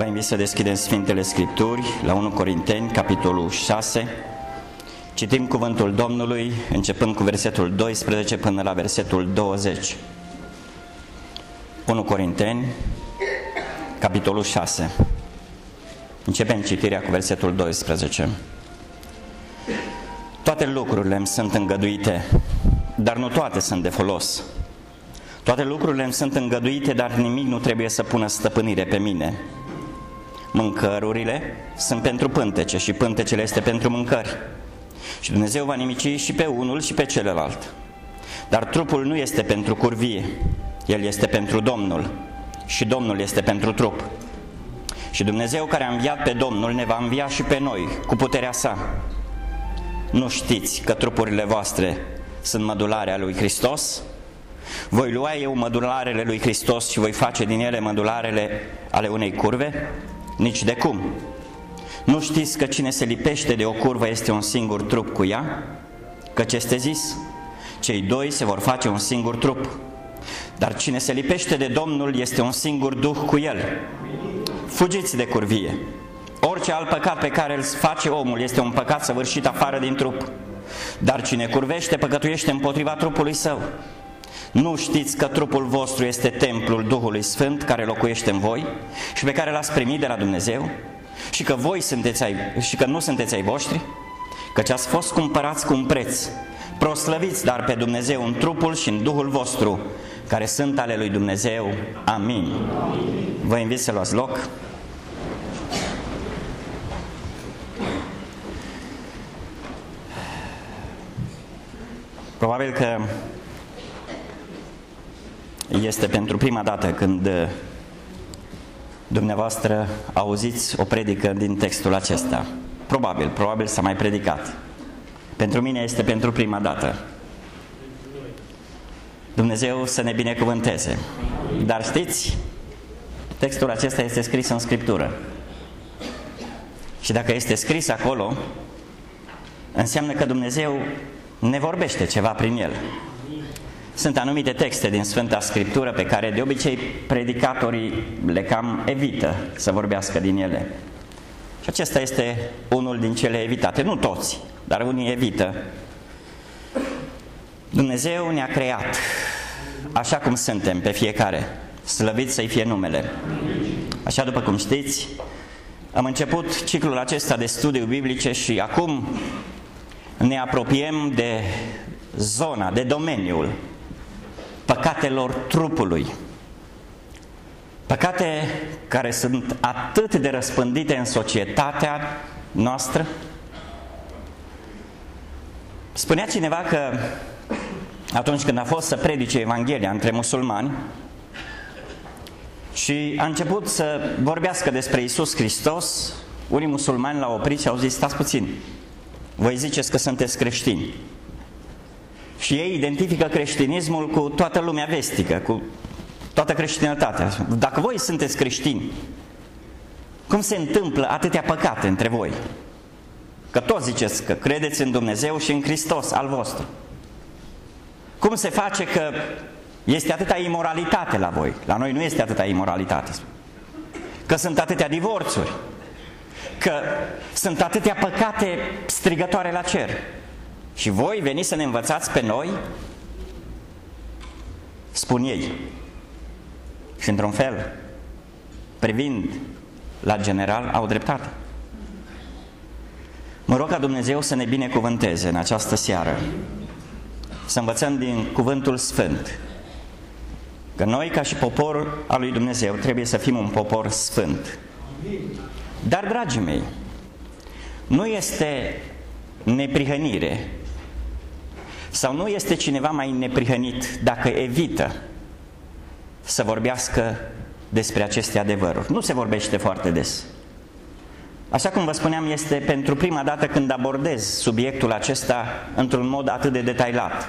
Vă invit să deschidem Sfintele Scripturi la 1 Corinteni, capitolul 6. Citim cuvântul Domnului, începând cu versetul 12 până la versetul 20. 1 Corinteni, capitolul 6. Începem citirea cu versetul 12. Toate lucrurile îmi sunt îngăduite, dar nu toate sunt de folos. Toate lucrurile îmi sunt îngăduite, dar nimic nu trebuie să pună stăpânire pe mine. Mâncărurile sunt pentru pântece și pântecele este pentru mâncări. Și Dumnezeu va nimici și pe unul și pe celălalt. Dar trupul nu este pentru curvie, el este pentru Domnul și Domnul este pentru trup. Și Dumnezeu care a înviat pe Domnul ne va învia și pe noi cu puterea sa. Nu știți că trupurile voastre sunt mădularea lui Hristos? Voi lua eu mădularele lui Hristos și voi face din ele mădularele ale unei curve? Nici de cum. Nu știți că cine se lipește de o curvă este un singur trup cu ea? Căci este zis, cei doi se vor face un singur trup. Dar cine se lipește de Domnul este un singur duh cu el. Fugiți de curvie. Orice alt păcat pe care îl face omul este un păcat săvârșit afară din trup. Dar cine curvește, păcătuiește împotriva trupului său. Nu știți că trupul vostru este templul Duhului Sfânt care locuiește în voi și pe care l-ați primit de la Dumnezeu? Și că voi sunteți ai, și că nu sunteți ai voștri? Căci ați fost cumpărați cu un preț. Proslăviți dar pe Dumnezeu în trupul și în Duhul vostru, care sunt ale lui Dumnezeu. Amin. Vă invit să luați loc. Probabil că este pentru prima dată când dumneavoastră auziți o predică din textul acesta. Probabil, probabil s-a mai predicat. Pentru mine este pentru prima dată. Dumnezeu să ne binecuvânteze. Dar știți, textul acesta este scris în Scriptură. Și dacă este scris acolo, înseamnă că Dumnezeu ne vorbește ceva prin el. Sunt anumite texte din Sfânta Scriptură pe care de obicei predicatorii le cam evită să vorbească din ele. Și acesta este unul din cele evitate, nu toți, dar unii evită. Dumnezeu ne-a creat așa cum suntem pe fiecare, slăvit să-i fie numele. Așa după cum știți, am început ciclul acesta de studii biblice și acum ne apropiem de zona, de domeniul păcatelor trupului. Păcate care sunt atât de răspândite în societatea noastră. Spunea cineva că atunci când a fost să predice Evanghelia între musulmani și a început să vorbească despre Isus Hristos, unii musulmani l-au oprit și au zis, stați puțin, voi ziceți că sunteți creștini. Și ei identifică creștinismul cu toată lumea vestică, cu toată creștinătatea. Dacă voi sunteți creștini, cum se întâmplă atâtea păcate între voi? Că toți ziceți că credeți în Dumnezeu și în Hristos al vostru. Cum se face că este atâta imoralitate la voi? La noi nu este atâta imoralitate. Că sunt atâtea divorțuri. Că sunt atâtea păcate strigătoare la cer. Și voi veniți să ne învățați pe noi? Spun ei. Și într-un fel, privind la general, au dreptate. Mă rog ca Dumnezeu să ne binecuvânteze în această seară, să învățăm din Cuvântul Sfânt, că noi, ca și popor al lui Dumnezeu, trebuie să fim un popor sfânt. Dar, dragii mei, nu este neprihănire sau nu este cineva mai neprihănit dacă evită să vorbească despre aceste adevăruri? Nu se vorbește foarte des. Așa cum vă spuneam, este pentru prima dată când abordez subiectul acesta într-un mod atât de detailat.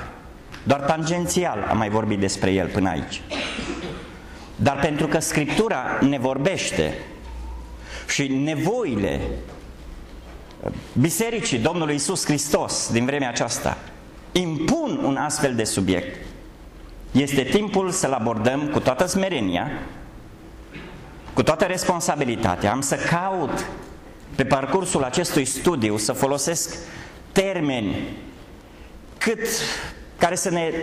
Doar tangențial am mai vorbit despre el până aici. Dar pentru că Scriptura ne vorbește și nevoile Bisericii Domnului Isus Hristos din vremea aceasta impun un astfel de subiect, este timpul să-l abordăm cu toată smerenia cu toată responsabilitatea, am să caut pe parcursul acestui studiu să folosesc termeni cât, care să ne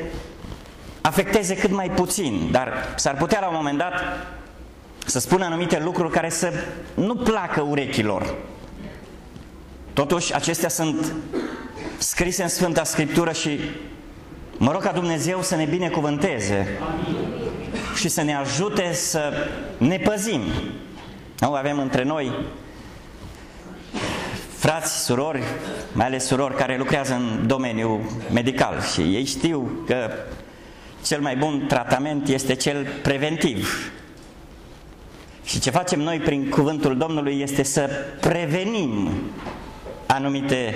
afecteze cât mai puțin, dar s-ar putea la un moment dat să spună anumite lucruri care să nu placă urechilor. Totuși, acestea sunt scrise în Sfânta Scriptură și mă rog ca Dumnezeu să ne binecuvânteze și să ne ajute să ne păzim. Nu avem între noi frați, surori, mai ales surori care lucrează în domeniul medical și ei știu că cel mai bun tratament este cel preventiv. Și ce facem noi prin cuvântul Domnului este să prevenim anumite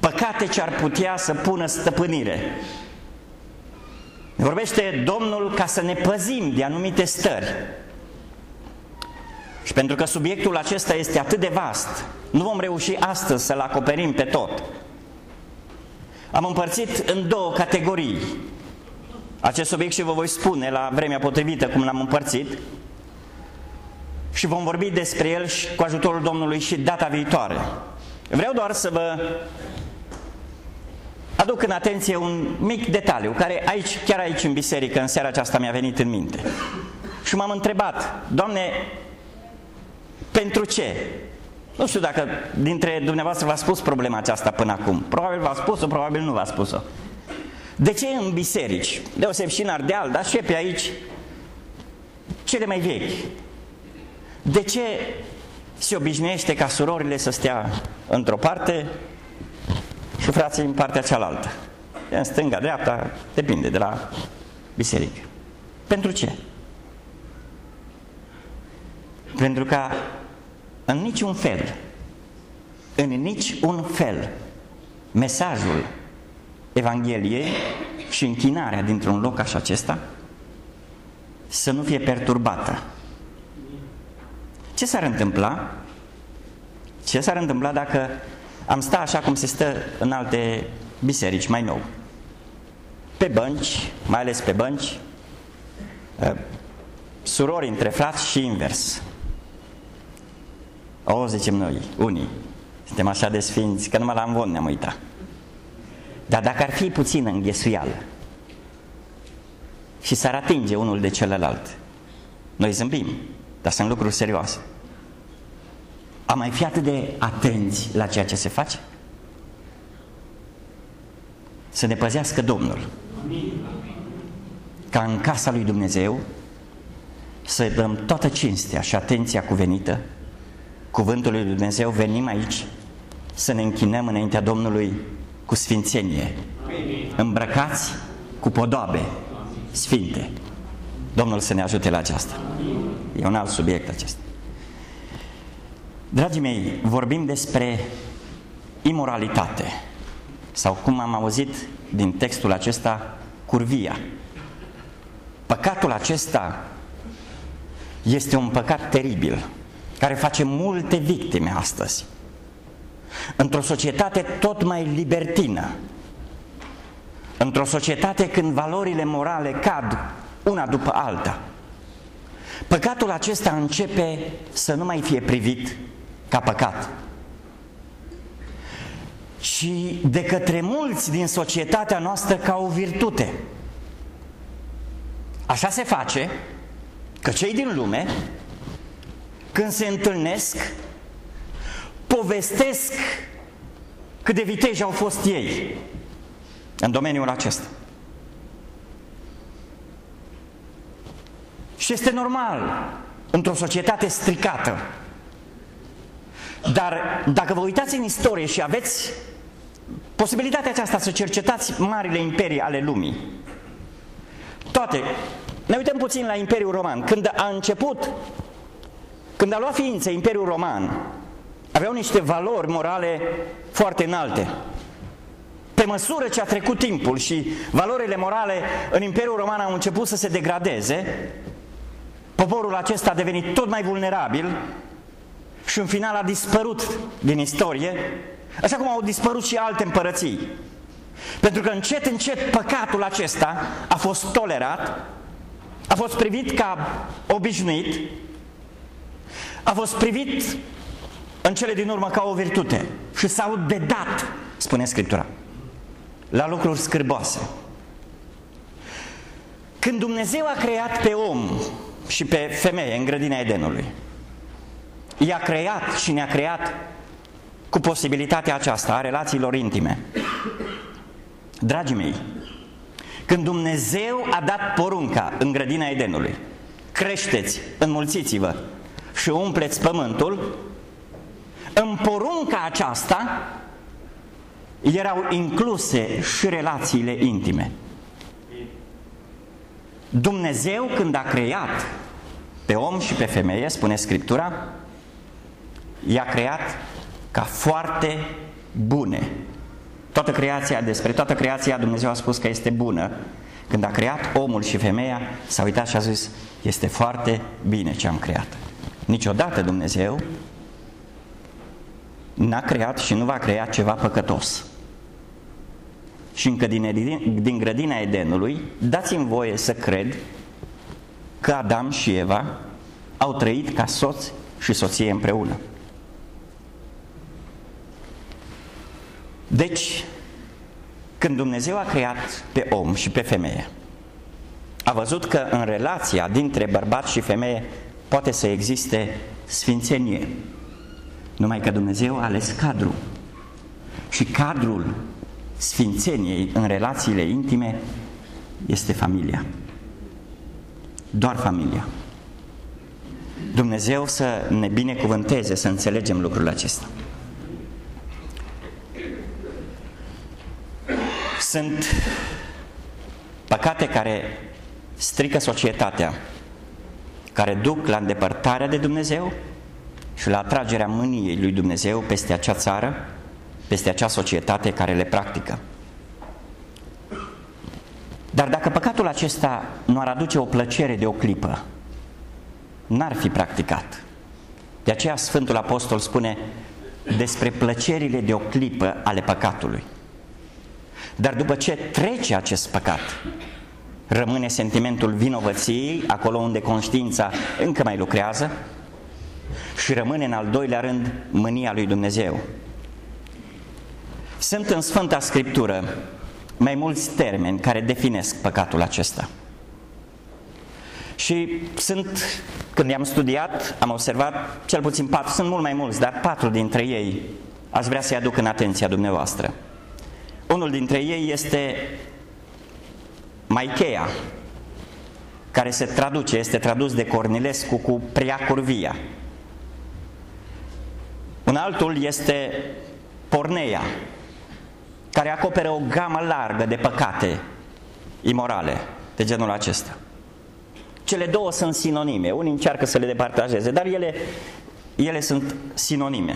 păcate ce ar putea să pună stăpânire. Vorbește Domnul ca să ne păzim de anumite stări. Și pentru că subiectul acesta este atât de vast, nu vom reuși astăzi să-l acoperim pe tot. Am împărțit în două categorii acest subiect și vă voi spune la vremea potrivită cum l-am împărțit și vom vorbi despre el și cu ajutorul Domnului și data viitoare. Vreau doar să vă aduc în atenție un mic detaliu care aici, chiar aici în biserică, în seara aceasta mi-a venit în minte. Și m-am întrebat, Doamne, pentru ce? Nu știu dacă dintre dumneavoastră v-a spus problema aceasta până acum. Probabil v-a spus-o, probabil nu v-a spus-o. De ce în biserici, deoseb și în Ardeal, dar și pe aici, cele mai vechi, de ce se obișnuiește ca surorile să stea într-o parte și frații în partea cealaltă? În stânga, dreapta, depinde de la biserică. Pentru ce? Pentru că în niciun fel, în nici un fel, mesajul Evangheliei și închinarea dintr-un loc așa acesta să nu fie perturbată. Ce s-ar întâmpla? Ce s-ar întâmpla dacă am sta așa cum se stă în alte biserici mai nou? Pe bănci, mai ales pe bănci, ă, surori între frați și invers. O, zicem noi, unii, suntem așa de sfinți că numai la învon ne-am uitat. Dar dacă ar fi puțin înghesuială și s-ar atinge unul de celălalt, noi zâmbim, dar sunt lucruri serioase. Am mai fi atât de atenți la ceea ce se face? Să ne păzească Domnul. Ca în casa lui Dumnezeu să dăm toată cinstea și atenția cuvenită cuvântul lui Dumnezeu, venim aici să ne închinăm înaintea Domnului cu sfințenie, îmbrăcați cu podoabe sfinte. Domnul să ne ajute la aceasta. E un alt subiect acesta. Dragii mei, vorbim despre imoralitate sau cum am auzit din textul acesta, curvia. Păcatul acesta este un păcat teribil care face multe victime astăzi. Într-o societate tot mai libertină, într-o societate când valorile morale cad una după alta, păcatul acesta începe să nu mai fie privit ca păcat, ci de către mulți din societatea noastră ca o virtute. Așa se face că cei din lume când se întâlnesc, povestesc cât de viteji au fost ei în domeniul acesta. Și este normal într-o societate stricată. Dar dacă vă uitați în istorie și aveți posibilitatea aceasta să cercetați marile imperii ale lumii, toate, ne uităm puțin la Imperiul Roman. Când a început când a luat ființă Imperiul Roman, aveau niște valori morale foarte înalte. Pe măsură ce a trecut timpul și valorile morale în Imperiul Roman au început să se degradeze, poporul acesta a devenit tot mai vulnerabil și în final a dispărut din istorie, așa cum au dispărut și alte împărății. Pentru că încet, încet păcatul acesta a fost tolerat, a fost privit ca obișnuit a fost privit în cele din urmă ca o virtute și s-au dedat, spune Scriptura, la lucruri scârboase. Când Dumnezeu a creat pe om și pe femeie în grădina Edenului, i-a creat și ne-a creat cu posibilitatea aceasta a relațiilor intime. Dragii mei, când Dumnezeu a dat porunca în grădina Edenului, creșteți, înmulțiți-vă și umpleți pământul, în porunca aceasta erau incluse și relațiile intime. Dumnezeu când a creat pe om și pe femeie, spune Scriptura, i-a creat ca foarte bune. Toată creația, despre toată creația Dumnezeu a spus că este bună. Când a creat omul și femeia, s-a uitat și a zis, este foarte bine ce am creat. Niciodată Dumnezeu n-a creat și nu va crea ceva păcătos. Și încă din, din grădina Edenului, dați-mi voie să cred că Adam și Eva au trăit ca soț și soție împreună. Deci, când Dumnezeu a creat pe om și pe femeie, a văzut că în relația dintre bărbat și femeie poate să existe sfințenie. Numai că Dumnezeu a ales cadrul. Și cadrul sfințeniei în relațiile intime este familia. Doar familia. Dumnezeu să ne binecuvânteze să înțelegem lucrul acesta. Sunt păcate care strică societatea, care duc la îndepărtarea de Dumnezeu și la atragerea mâniei lui Dumnezeu peste acea țară, peste acea societate care le practică. Dar dacă păcatul acesta nu ar aduce o plăcere de o clipă, n-ar fi practicat. De aceea Sfântul Apostol spune despre plăcerile de o clipă ale păcatului. Dar după ce trece acest păcat, rămâne sentimentul vinovăției, acolo unde conștiința încă mai lucrează, și rămâne în al doilea rând mânia lui Dumnezeu. Sunt în Sfânta Scriptură mai mulți termeni care definesc păcatul acesta. Și sunt, când i-am studiat, am observat cel puțin patru, sunt mult mai mulți, dar patru dintre ei aș vrea să-i aduc în atenția dumneavoastră. Unul dintre ei este Maicheia, care se traduce, este tradus de Cornilescu cu prea curvia. Un altul este Porneia, care acoperă o gamă largă de păcate imorale de genul acesta. Cele două sunt sinonime, unii încearcă să le departajeze, dar ele, ele sunt sinonime.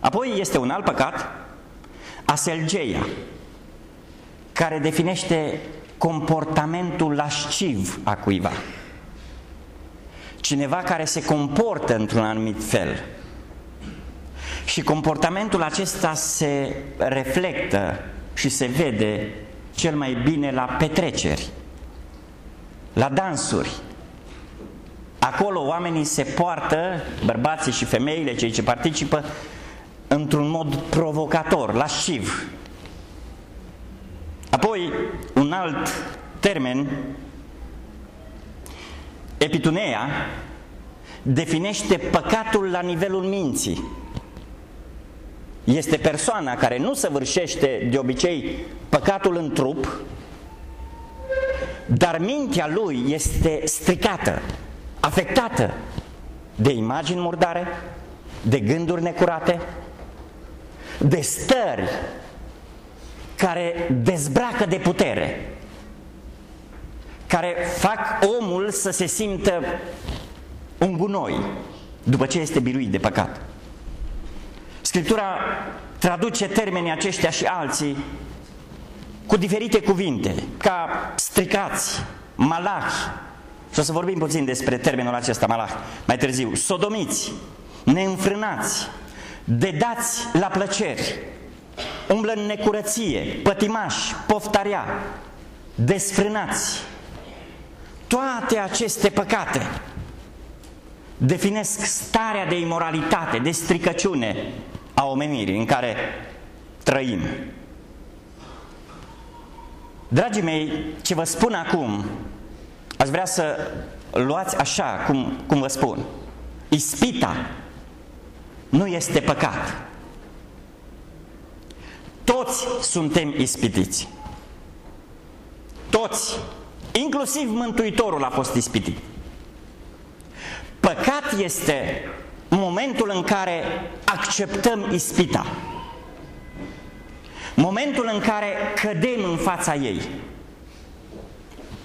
Apoi este un alt păcat, aselgeia, care definește comportamentul lasciv a cuiva. Cineva care se comportă într-un anumit fel. Și comportamentul acesta se reflectă și se vede cel mai bine la petreceri, la dansuri. Acolo oamenii se poartă, bărbații și femeile, cei ce participă, într-un mod provocator, lasciv. Apoi, un alt termen, epitunea, definește păcatul la nivelul minții. Este persoana care nu săvârșește de obicei păcatul în trup, dar mintea lui este stricată, afectată de imagini murdare, de gânduri necurate, de stări care dezbracă de putere, care fac omul să se simtă un gunoi după ce este biruit de păcat. Scriptura traduce termenii aceștia și alții cu diferite cuvinte, ca stricați, malahi, și o să vorbim puțin despre termenul acesta, malah, mai târziu, sodomiți, neînfrânați, dedați la plăceri, umblă în necurăție, pătimași, poftarea, desfrânați. Toate aceste păcate definesc starea de imoralitate, de stricăciune a omenirii în care trăim. Dragii mei, ce vă spun acum, aș vrea să luați așa cum, cum vă spun. Ispita nu este păcat. Toți suntem ispitiți. Toți. Inclusiv Mântuitorul a fost ispitit. Păcat este momentul în care acceptăm ispita. Momentul în care cădem în fața ei.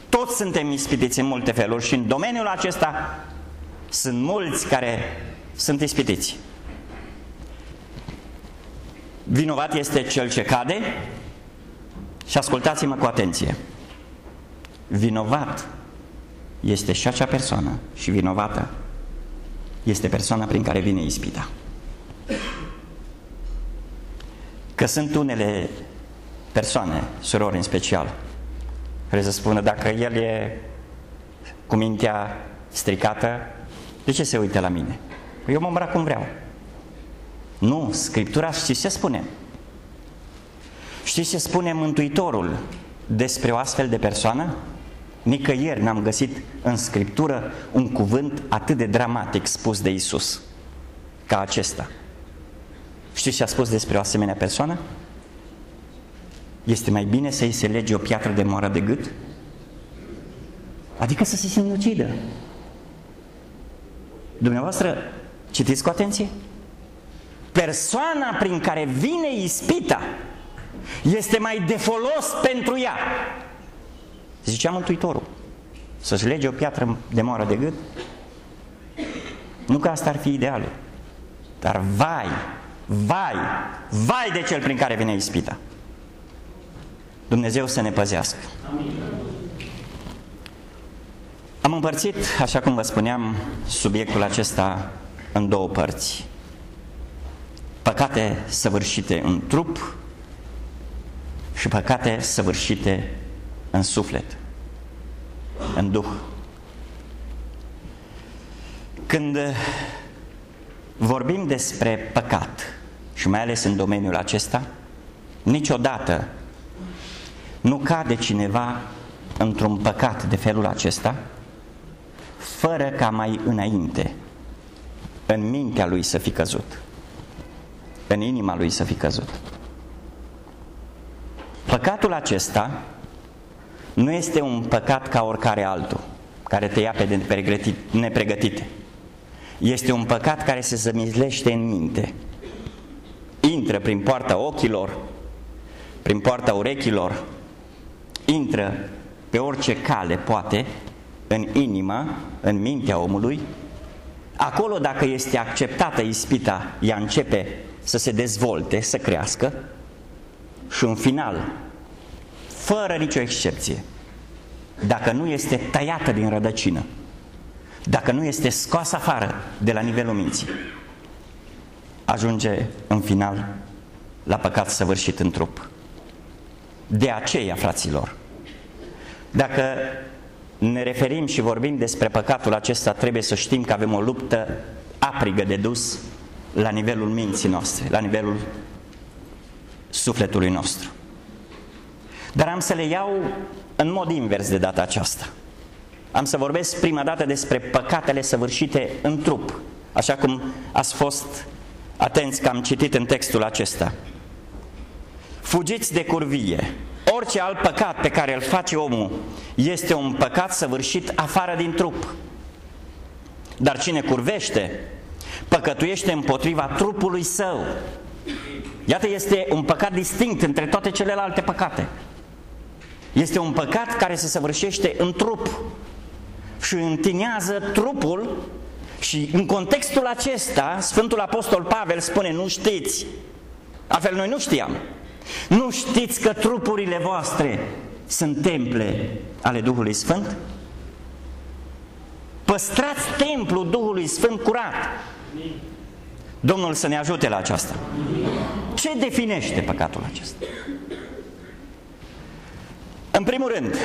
Toți suntem ispitiți în multe feluri și în domeniul acesta sunt mulți care sunt ispitiți. Vinovat este cel ce cade și ascultați-mă cu atenție. Vinovat este și acea persoană și vinovată este persoana prin care vine ispita. Că sunt unele persoane, surori în special, care să spună dacă el e cu mintea stricată, de ce se uită la mine? Eu mă îmbrac cum vreau. Nu, Scriptura știți ce spune? Știți ce spune Mântuitorul despre o astfel de persoană? Nicăieri n-am găsit în Scriptură un cuvânt atât de dramatic spus de Isus ca acesta. Știți ce a spus despre o asemenea persoană? Este mai bine să-i se lege o piatră de moară de gât? Adică să se sinucidă. Dumneavoastră, citiți cu atenție? Persoana prin care vine ispita este mai de folos pentru ea Zicea Mântuitorul, să-și lege o piatră de moară de gât, nu că asta ar fi idealul, dar vai, vai, vai de cel prin care vine ispita. Dumnezeu să ne păzească. Am împărțit, așa cum vă spuneam, subiectul acesta în două părți. Păcate săvârșite în trup și păcate săvârșite în suflet, în duh. Când vorbim despre păcat, și mai ales în domeniul acesta, niciodată nu cade cineva într-un păcat de felul acesta, fără ca mai înainte în mintea lui să fi căzut, în inima lui să fi căzut. Păcatul acesta nu este un păcat ca oricare altul, care te ia pe nepregătite. Este un păcat care se zămizlește în minte. Intră prin poarta ochilor, prin poarta urechilor, intră pe orice cale poate în inimă, în mintea omului. Acolo, dacă este acceptată ispita, ea începe să se dezvolte, să crească și în final fără nicio excepție, dacă nu este tăiată din rădăcină, dacă nu este scoasă afară de la nivelul minții, ajunge în final la păcat săvârșit în trup. De aceea, fraților, dacă ne referim și vorbim despre păcatul acesta, trebuie să știm că avem o luptă aprigă de dus la nivelul minții noastre, la nivelul sufletului nostru. Dar am să le iau în mod invers de data aceasta. Am să vorbesc prima dată despre păcatele săvârșite în trup, așa cum ați fost atenți că am citit în textul acesta. Fugiți de curvie. Orice alt păcat pe care îl face omul este un păcat săvârșit afară din trup. Dar cine curvește, păcătuiește împotriva trupului său. Iată, este un păcat distinct între toate celelalte păcate. Este un păcat care se săvârșește în trup și întinează trupul și în contextul acesta Sfântul Apostol Pavel spune nu știți, altfel noi nu știam, nu știți că trupurile voastre sunt temple ale Duhului Sfânt? Păstrați templul Duhului Sfânt curat. Domnul să ne ajute la aceasta. Ce definește păcatul acesta? În primul rând,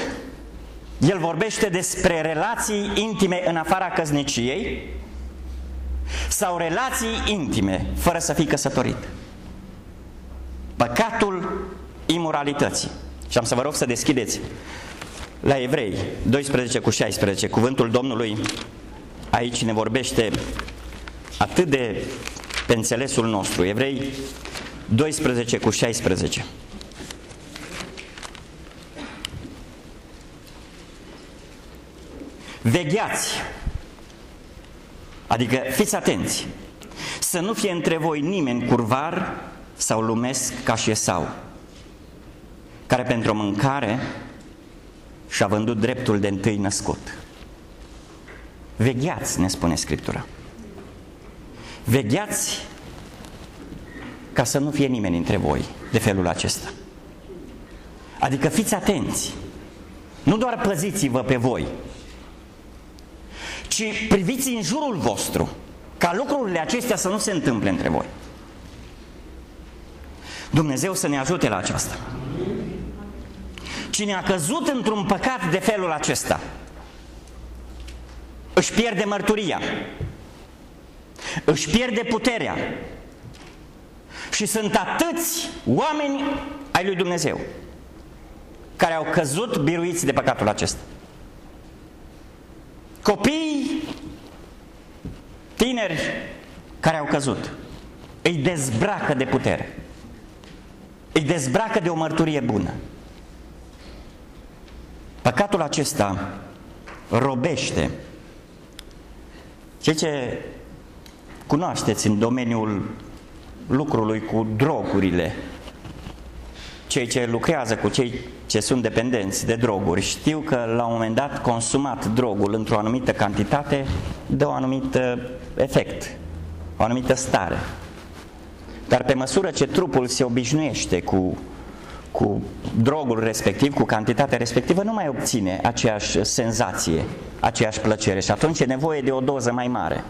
el vorbește despre relații intime în afara căzniciei sau relații intime fără să fii căsătorit. Păcatul imoralității. Și am să vă rog să deschideți la Evrei 12 cu 16, cuvântul Domnului aici ne vorbește atât de pe înțelesul nostru. Evrei 12 cu 16. Vegheați, adică fiți atenți, să nu fie între voi nimeni curvar sau lumesc ca și Esau, care pentru o mâncare și-a vândut dreptul de întâi născut. Vegheați, ne spune Scriptura. Vegheați ca să nu fie nimeni între voi de felul acesta. Adică fiți atenți. Nu doar păziți-vă pe voi, ci priviți în jurul vostru ca lucrurile acestea să nu se întâmple între voi. Dumnezeu să ne ajute la aceasta. Cine a căzut într-un păcat de felul acesta, își pierde mărturia, își pierde puterea. Și sunt atâți oameni ai lui Dumnezeu care au căzut biruiți de păcatul acesta. Copii tineri care au căzut îi dezbracă de putere, îi dezbracă de o mărturie bună. Păcatul acesta robește ceea ce cunoașteți în domeniul lucrului cu drogurile. Cei ce lucrează cu cei ce sunt dependenți de droguri știu că la un moment dat consumat drogul într-o anumită cantitate dă un anumit efect, o anumită stare. Dar pe măsură ce trupul se obișnuiește cu, cu drogul respectiv, cu cantitatea respectivă, nu mai obține aceeași senzație, aceeași plăcere și atunci e nevoie de o doză mai mare.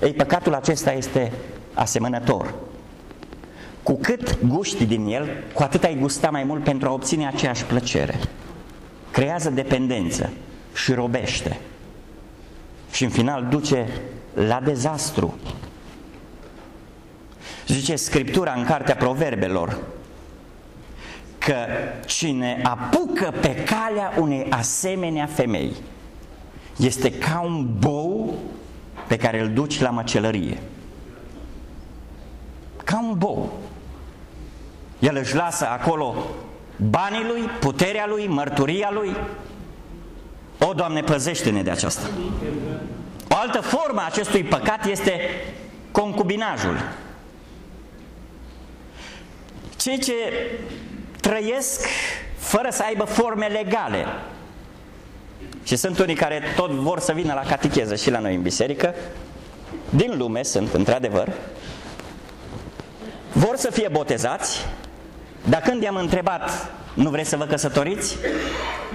Ei, păcatul acesta este asemănător. Cu cât guști din el, cu atât ai gusta mai mult pentru a obține aceeași plăcere. Creează dependență și robește. Și în final duce la dezastru. Zice Scriptura în Cartea Proverbelor că cine apucă pe calea unei asemenea femei este ca un bou pe care îl duci la măcelărie. Ca un bou. El își lasă acolo banii lui, puterea lui, mărturia lui. O, Doamne, păzește-ne de aceasta. O altă formă a acestui păcat este concubinajul. Cei ce trăiesc fără să aibă forme legale. Și sunt unii care tot vor să vină la catecheză și la noi în biserică, din lume sunt, într-adevăr, vor să fie botezați, dar când i-am întrebat, nu vreți să vă căsătoriți?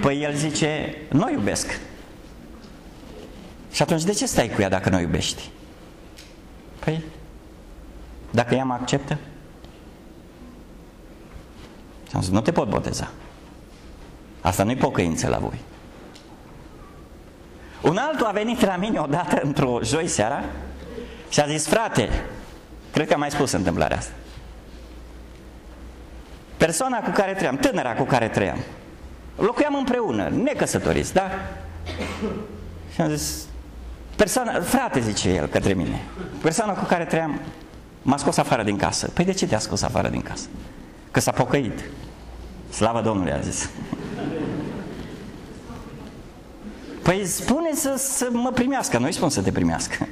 Păi el zice, nu iubesc. Și atunci de ce stai cu ea dacă nu iubești? Păi, dacă ea mă acceptă? Și am zis, nu te pot boteza. Asta nu-i pocăință la voi. Un altul a venit la mine odată într-o joi seara și a zis, frate, cred că am mai spus întâmplarea asta. Persoana cu care trăiam, tânăra cu care trăiam, locuiam împreună, necăsătoriți, da? Și am zis, persoana, frate, zice el către mine, persoana cu care trăiam m-a scos afară din casă. Păi de ce te-a scos afară din casă? Că s-a pocăit. Slavă Domnului, a zis. Păi spune să, să mă primească, nu-i spun să te primească.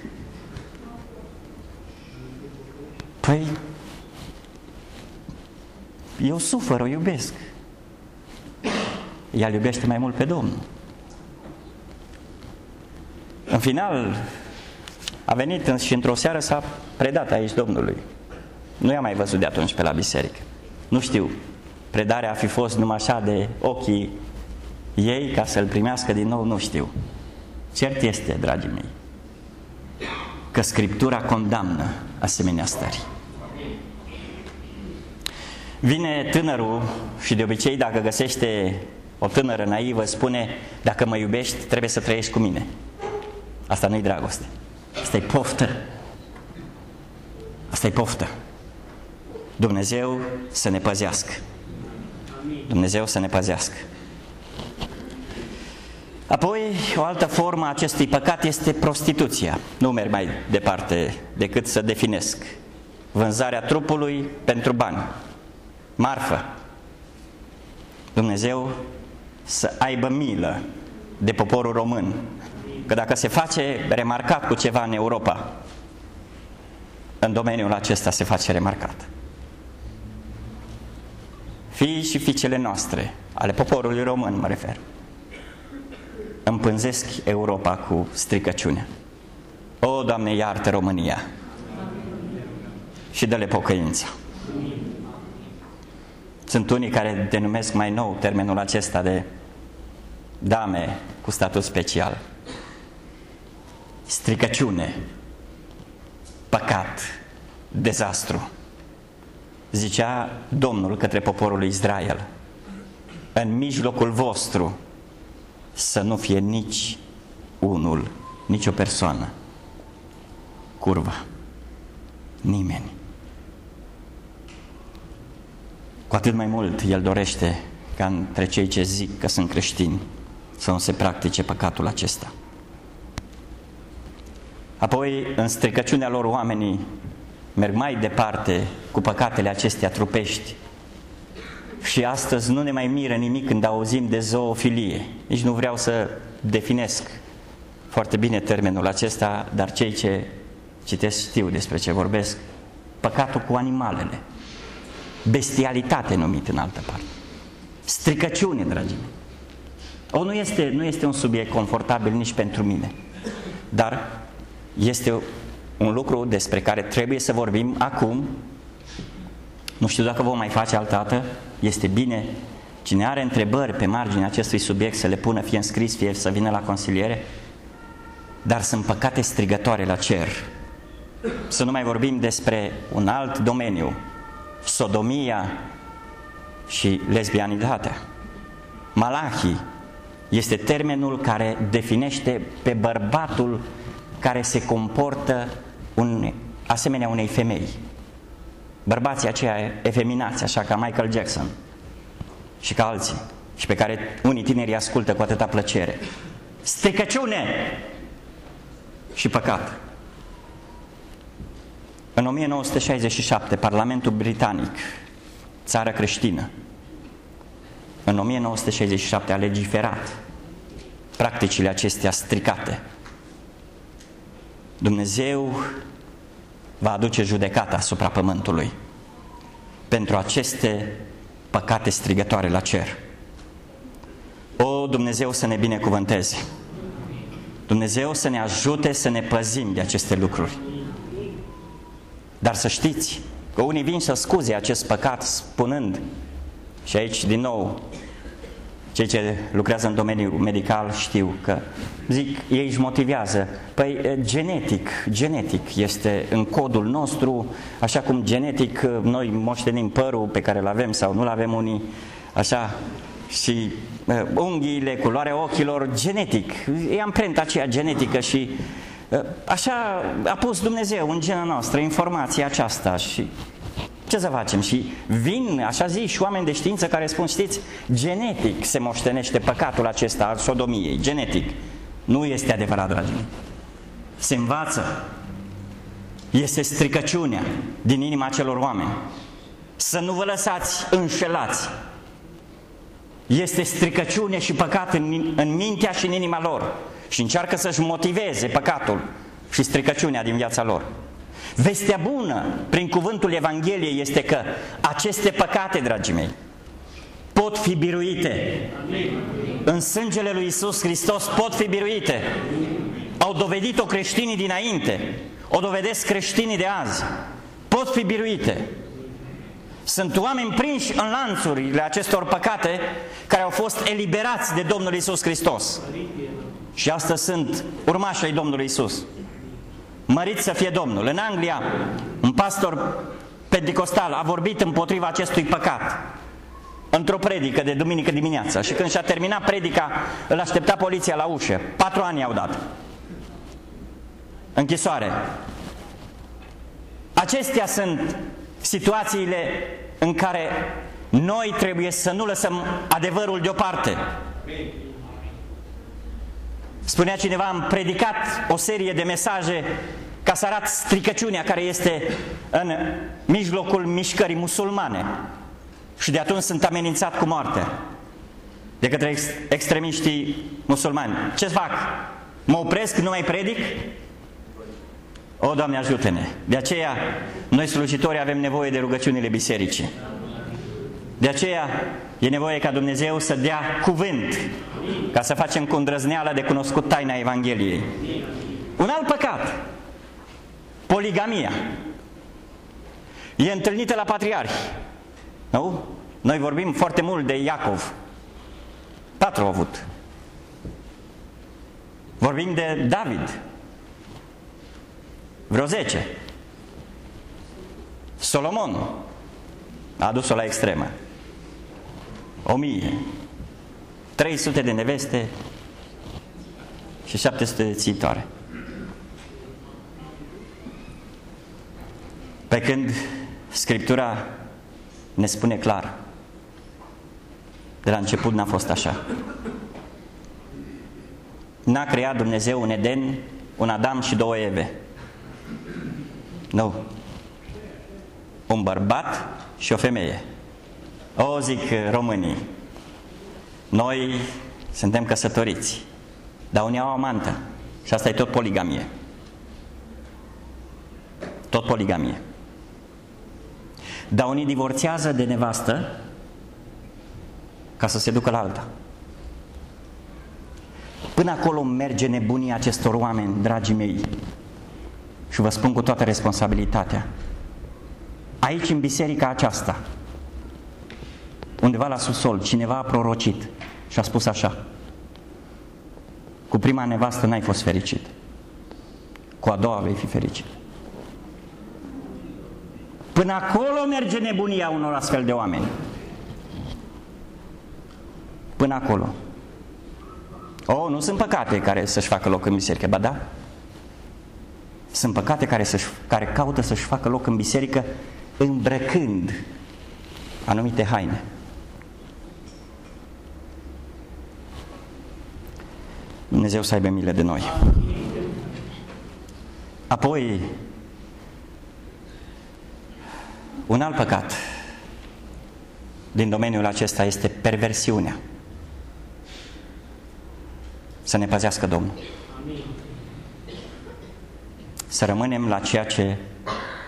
Păi, eu sufăr, o iubesc. Ea iubește mai mult pe Domnul. În final, a venit și într-o seară s-a predat aici Domnului. Nu i-am mai văzut de atunci pe la biserică. Nu știu, predarea a fi fost numai așa de ochii ei ca să-l primească din nou, nu știu. Cert este, dragii mei, că Scriptura condamnă asemenea stări. Vine tânărul și de obicei dacă găsește o tânără naivă spune dacă mă iubești trebuie să trăiești cu mine. Asta nu-i dragoste. Asta e poftă Asta e poftă. Dumnezeu să ne păzească. Dumnezeu să ne păzească. Apoi, o altă formă a acestui păcat este prostituția. Nu merg mai departe decât să definesc. Vânzarea trupului pentru bani. Marfă. Dumnezeu să aibă milă de poporul român. Că dacă se face remarcat cu ceva în Europa, în domeniul acesta se face remarcat. Fii și fiicele noastre, ale poporului român mă refer, împânzesc Europa cu stricăciune. O, Doamne, iartă România și dă-le pocăință. Sunt unii care denumesc mai nou termenul acesta de dame cu statut special. Stricăciune, păcat, dezastru. Zicea Domnul către poporul Israel, în mijlocul vostru să nu fie nici unul, nici o persoană curva. Nimeni. Cu atât mai mult El dorește ca între cei ce zic că sunt creștini să nu se practice păcatul acesta. Apoi, în stricăciunea lor, oamenii merg mai departe cu păcatele acestea trupești. Și astăzi nu ne mai miră nimic când auzim de zoofilie. Nici nu vreau să definesc foarte bine termenul acesta, dar cei ce citesc știu despre ce vorbesc. Păcatul cu animalele. Bestialitate numit în altă parte. Stricăciune, dragii mei. O, nu este, nu este un subiect confortabil nici pentru mine, dar este un lucru despre care trebuie să vorbim acum. Nu știu dacă vom mai face altă dată. Este bine. Cine are întrebări pe marginea acestui subiect să le pună fie în scris, fie să vină la consiliere. Dar sunt păcate strigătoare la cer. Să nu mai vorbim despre un alt domeniu, sodomia și lesbianitatea. Malachii este termenul care definește pe bărbatul care se comportă un, asemenea unei femei. Bărbații aceia efeminați, așa ca Michael Jackson și ca alții, și pe care unii tineri ascultă cu atâta plăcere. Stricăciune și păcat. În 1967, Parlamentul Britanic, țară creștină, în 1967 a legiferat practicile acestea stricate Dumnezeu va aduce judecata asupra pământului pentru aceste păcate strigătoare la cer. O, Dumnezeu să ne binecuvânteze! Dumnezeu să ne ajute să ne păzim de aceste lucruri. Dar să știți că unii vin să scuze acest păcat spunând, și aici din nou cei ce lucrează în domeniul medical știu că, zic, ei își motivează. Păi genetic, genetic este în codul nostru, așa cum genetic noi moștenim părul pe care îl avem sau nu-l avem unii, așa, și uh, unghiile, culoarea ochilor, genetic, e amprenta aceea genetică și uh, așa a pus Dumnezeu în gena noastră informația aceasta și ce să facem? Și vin, așa zi, și oameni de știință care spun, știți, genetic se moștenește păcatul acesta al sodomiei, genetic. Nu este adevărat, dragii mei. Se învață. Este stricăciunea din inima celor oameni. Să nu vă lăsați înșelați. Este stricăciune și păcat în, în mintea și în inima lor. Și încearcă să-și motiveze păcatul și stricăciunea din viața lor. Vestea bună prin cuvântul Evangheliei este că aceste păcate, dragii mei, pot fi biruite. În sângele lui Isus Hristos pot fi biruite. Au dovedit-o creștinii dinainte, o dovedesc creștinii de azi. Pot fi biruite. Sunt oameni prinși în lanțurile acestor păcate care au fost eliberați de Domnul Isus Hristos. Și astăzi sunt urmașii ai Domnului Isus. Mărit să fie Domnul. În Anglia, un pastor pentecostal a vorbit împotriva acestui păcat într-o predică de duminică dimineața și când și-a terminat predica, îl aștepta poliția la ușă. Patru ani au dat. Închisoare. Acestea sunt situațiile în care noi trebuie să nu lăsăm adevărul deoparte. Spunea cineva, am predicat o serie de mesaje ca să arat stricăciunea care este în mijlocul mișcării musulmane. Și de atunci sunt amenințat cu moarte de către ex extremiștii musulmani. Ce fac? Mă opresc, nu mai predic? O, Doamne, ajută-ne! De aceea, noi slujitori avem nevoie de rugăciunile bisericii. De aceea, e nevoie ca Dumnezeu să dea cuvânt ca să facem cu îndrăzneală de cunoscut taina Evangheliei. Un alt păcat, poligamia, e întâlnită la patriarhi. Nu? Noi vorbim foarte mult de Iacov. Patru au avut. Vorbim de David. Vreo zece. Solomon a adus-o la extremă. O mie. 300 de neveste și 700 de țitoare. Pe când Scriptura ne spune clar, de la început n-a fost așa. N-a creat Dumnezeu un Eden, un Adam și două Eve. Nu. Un bărbat și o femeie. O, zic românii, noi suntem căsătoriți, dar unii au amantă și asta e tot poligamie. Tot poligamie. Dar unii divorțează de nevastă ca să se ducă la alta. Până acolo merge nebunia acestor oameni, dragii mei. Și vă spun cu toată responsabilitatea. Aici, în biserica aceasta, undeva la subsol, cineva a prorocit și a spus așa. Cu prima nevastă n-ai fost fericit. Cu a doua vei fi fericit. Până acolo merge nebunia unor astfel de oameni. Până acolo. Oh, nu sunt păcate care să-și facă loc în biserică, ba da? Sunt păcate care, să care caută să-și facă loc în biserică îmbrăcând anumite haine. Dumnezeu să aibă milă de noi. Apoi, un alt păcat din domeniul acesta este perversiunea. Să ne păzească Domnul. Să rămânem la ceea ce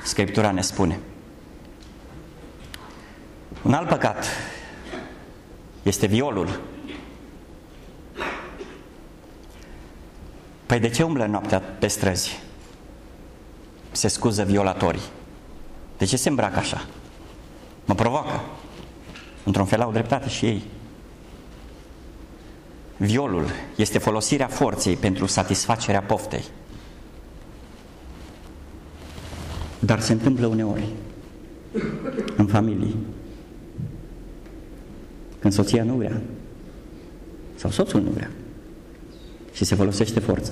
Scriptura ne spune. Un alt păcat este violul. Păi de ce umblă noaptea pe străzi? Se scuză violatorii. De ce se îmbracă așa? Mă provoacă. Într-un fel au dreptate și ei. Violul este folosirea forței pentru satisfacerea poftei. Dar se întâmplă uneori în familie. Când soția nu vrea sau soțul nu vrea și se folosește forța.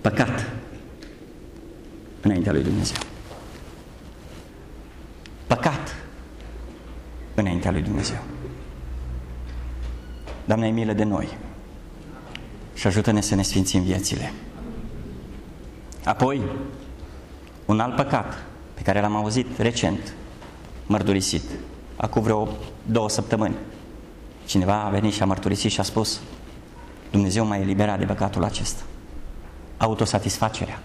Păcat înaintea lui Dumnezeu. Păcat înaintea lui Dumnezeu. Doamne, ai milă de noi și ajută-ne să ne sfințim viețile. Apoi, un alt păcat pe care l-am auzit recent, mărturisit, acum vreo două săptămâni. Cineva a venit și a mărturisit și a spus, Dumnezeu m-a eliberat de păcatul acesta. Autosatisfacerea.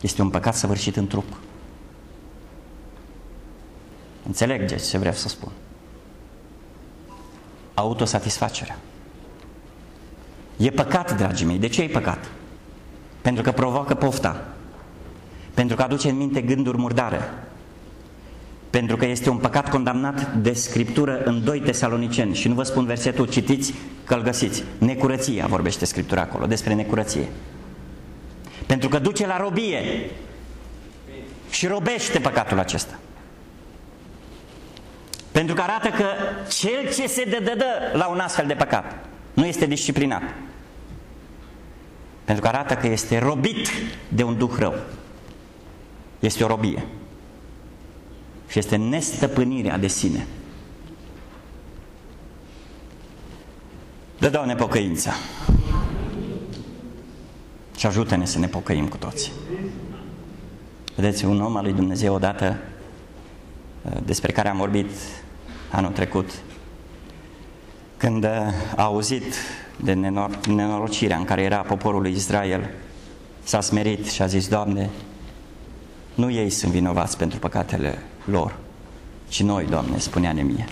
Este un păcat săvârșit în trup. Înțelegeți ce vreau să spun autosatisfacerea. E păcat, dragii mei. De ce e păcat? Pentru că provoacă pofta. Pentru că aduce în minte gânduri murdare. Pentru că este un păcat condamnat de Scriptură în 2 Tesaloniceni. Și nu vă spun versetul, citiți că îl găsiți. Necurăția vorbește Scriptura acolo, despre necurăție. Pentru că duce la robie și robește păcatul acesta. Pentru că arată că cel ce se dădă la un astfel de păcat nu este disciplinat. Pentru că arată că este robit de un duh rău. Este o robie. Și este nestăpânirea de sine. Dă, Doamne, pocăința. Și ajută-ne să ne pocăim cu toți. Vedeți, un om al lui Dumnezeu odată despre care am vorbit anul trecut, când a auzit de nenor- nenorocirea în care era poporul lui Israel, s-a smerit și a zis, Doamne, nu ei sunt vinovați pentru păcatele lor, ci noi, Doamne, spunea Nemie.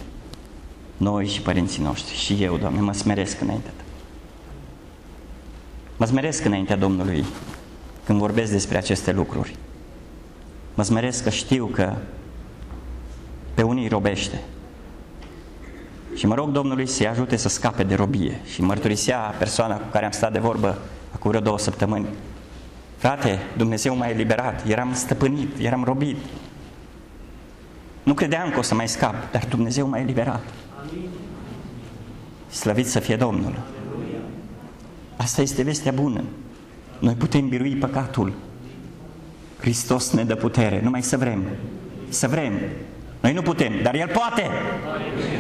Noi și părinții noștri și eu, Doamne, mă smeresc înaintea Ta. Mă smeresc înaintea Domnului când vorbesc despre aceste lucruri. Mă smeresc că știu că pe unii robește. Și mă rog Domnului să-i ajute să scape de robie. Și mărturisea persoana cu care am stat de vorbă acum vreo două săptămâni. Frate, Dumnezeu m-a eliberat, eram stăpânit, eram robit. Nu credeam că o să mai scap, dar Dumnezeu m-a eliberat. Slăvit să fie Domnul. Asta este vestea bună. Noi putem birui păcatul. Hristos ne dă putere, numai să vrem. Să vrem. Noi nu putem, dar El poate.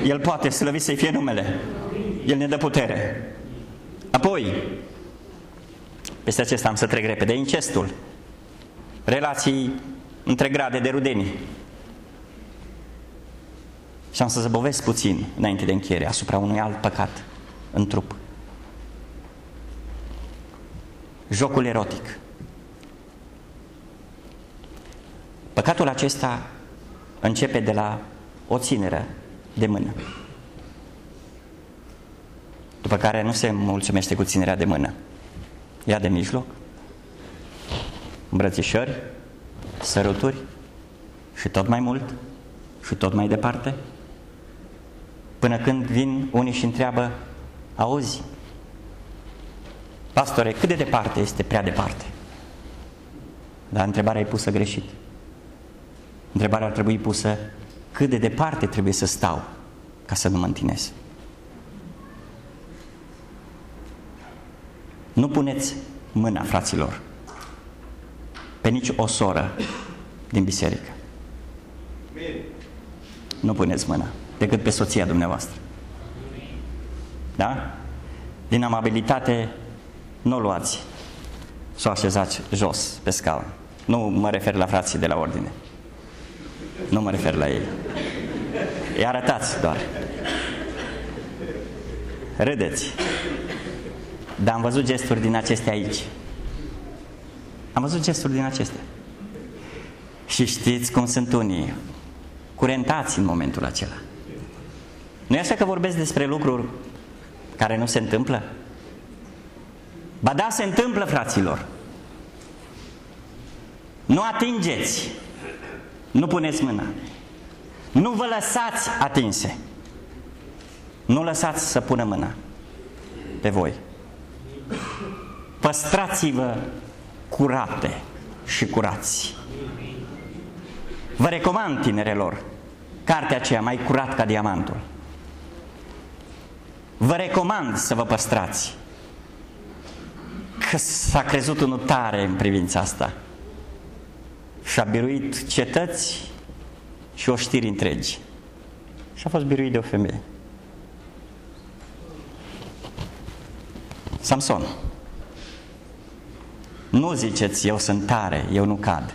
El poate, slăvit să-i fie numele. El ne dă putere. Apoi, peste acesta am să trec repede, incestul. Relații între grade de rudenii. Și am să zăbovesc puțin, înainte de încheiere, asupra unui alt păcat în trup. Jocul erotic. Păcatul acesta începe de la o țineră de mână. După care nu se mulțumește cu ținerea de mână. Ia de mijloc, îmbrățișări, săruturi și tot mai mult și tot mai departe, până când vin unii și întreabă, auzi, pastore, cât de departe este prea departe? Dar întrebarea e pusă greșit. Întrebarea ar trebui pusă, cât de departe trebuie să stau ca să nu mă întinez? Nu puneți mâna, fraților, pe nici o soră din biserică. Nu puneți mâna, decât pe soția dumneavoastră. Da? Din amabilitate, nu o luați, să o așezați jos pe scaun. Nu mă refer la frații de la ordine. Nu mă refer la ei. Îi arătați doar. Râdeți. Dar am văzut gesturi din acestea aici. Am văzut gesturi din acestea. Și știți cum sunt unii curentați în momentul acela. Nu e așa că vorbesc despre lucruri care nu se întâmplă? Ba da, se întâmplă, fraților. Nu atingeți. Nu puneți mâna. Nu vă lăsați atinse. Nu lăsați să pună mâna pe voi. Păstrați-vă curate și curați. Vă recomand, tinerelor, cartea aceea mai curat ca diamantul. Vă recomand să vă păstrați. Că s-a crezut unul tare în privința asta. Și-a biruit cetăți și o știri întregi. Și a fost biruit de o femeie. Samson. Nu ziceți, eu sunt tare, eu nu cad.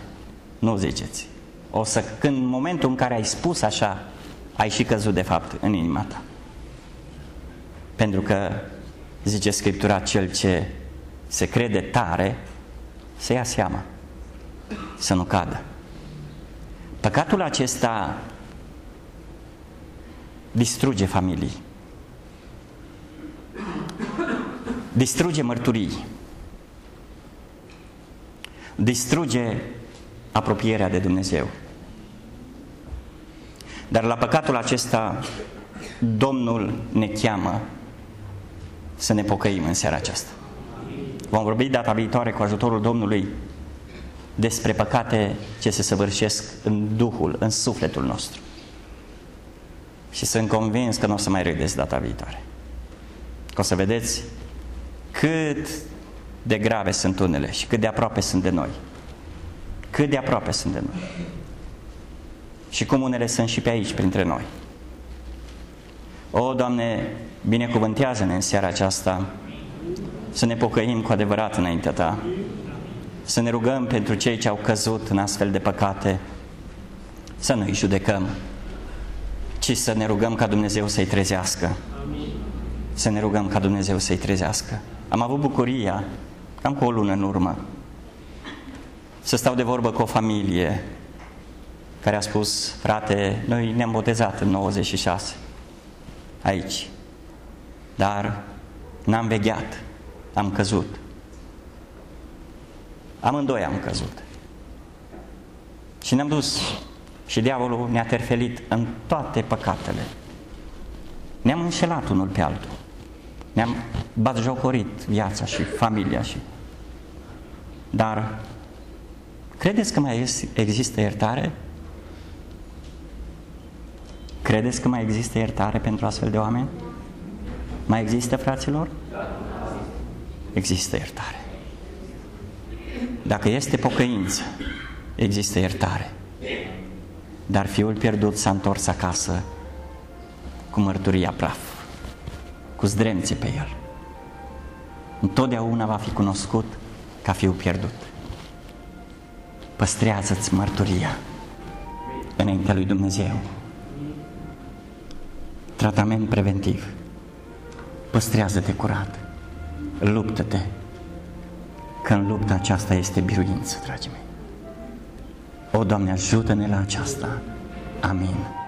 Nu ziceți. O să, când în momentul în care ai spus așa, ai și căzut de fapt în inima ta. Pentru că, zice Scriptura, cel ce se crede tare, să ia seama, să nu cadă. Păcatul acesta distruge familii, distruge mărturii, distruge apropierea de Dumnezeu. Dar la păcatul acesta Domnul ne cheamă să ne pocăim în seara aceasta. Vom vorbi data viitoare cu ajutorul Domnului despre păcate ce se săvârșesc în Duhul, în sufletul nostru. Și sunt convins că nu o să mai râdeți data viitoare. Că o să vedeți cât de grave sunt unele și cât de aproape sunt de noi. Cât de aproape sunt de noi. Și cum unele sunt și pe aici, printre noi. O, Doamne, binecuvântează-ne în seara aceasta să ne pocăim cu adevărat înaintea Ta, să ne rugăm pentru cei ce au căzut în astfel de păcate, să nu-i judecăm, ci să ne rugăm ca Dumnezeu să-i trezească. Să ne rugăm ca Dumnezeu să-i trezească. Am avut bucuria, cam cu o lună în urmă, să stau de vorbă cu o familie care a spus, frate, noi ne-am botezat în 96, aici, dar n-am vegheat, am căzut. Amândoi am căzut. Și ne-am dus și diavolul ne-a terfelit în toate păcatele. Ne-am înșelat unul pe altul. Ne-am batjocorit viața și familia și... Dar credeți că mai există iertare? Credeți că mai există iertare pentru astfel de oameni? Mai există, fraților? Există iertare. Dacă este pocăință, există iertare. Dar fiul pierdut s-a întors acasă cu mărturia praf, cu zdrențe pe el. Întotdeauna va fi cunoscut ca fiul pierdut. Păstrează-ți mărturia înaintea lui Dumnezeu. Tratament preventiv. Păstrează-te curat. Luptă-te. Că în lupta aceasta este biruință, dragii mei. O, Doamne, ajută-ne la aceasta. Amin.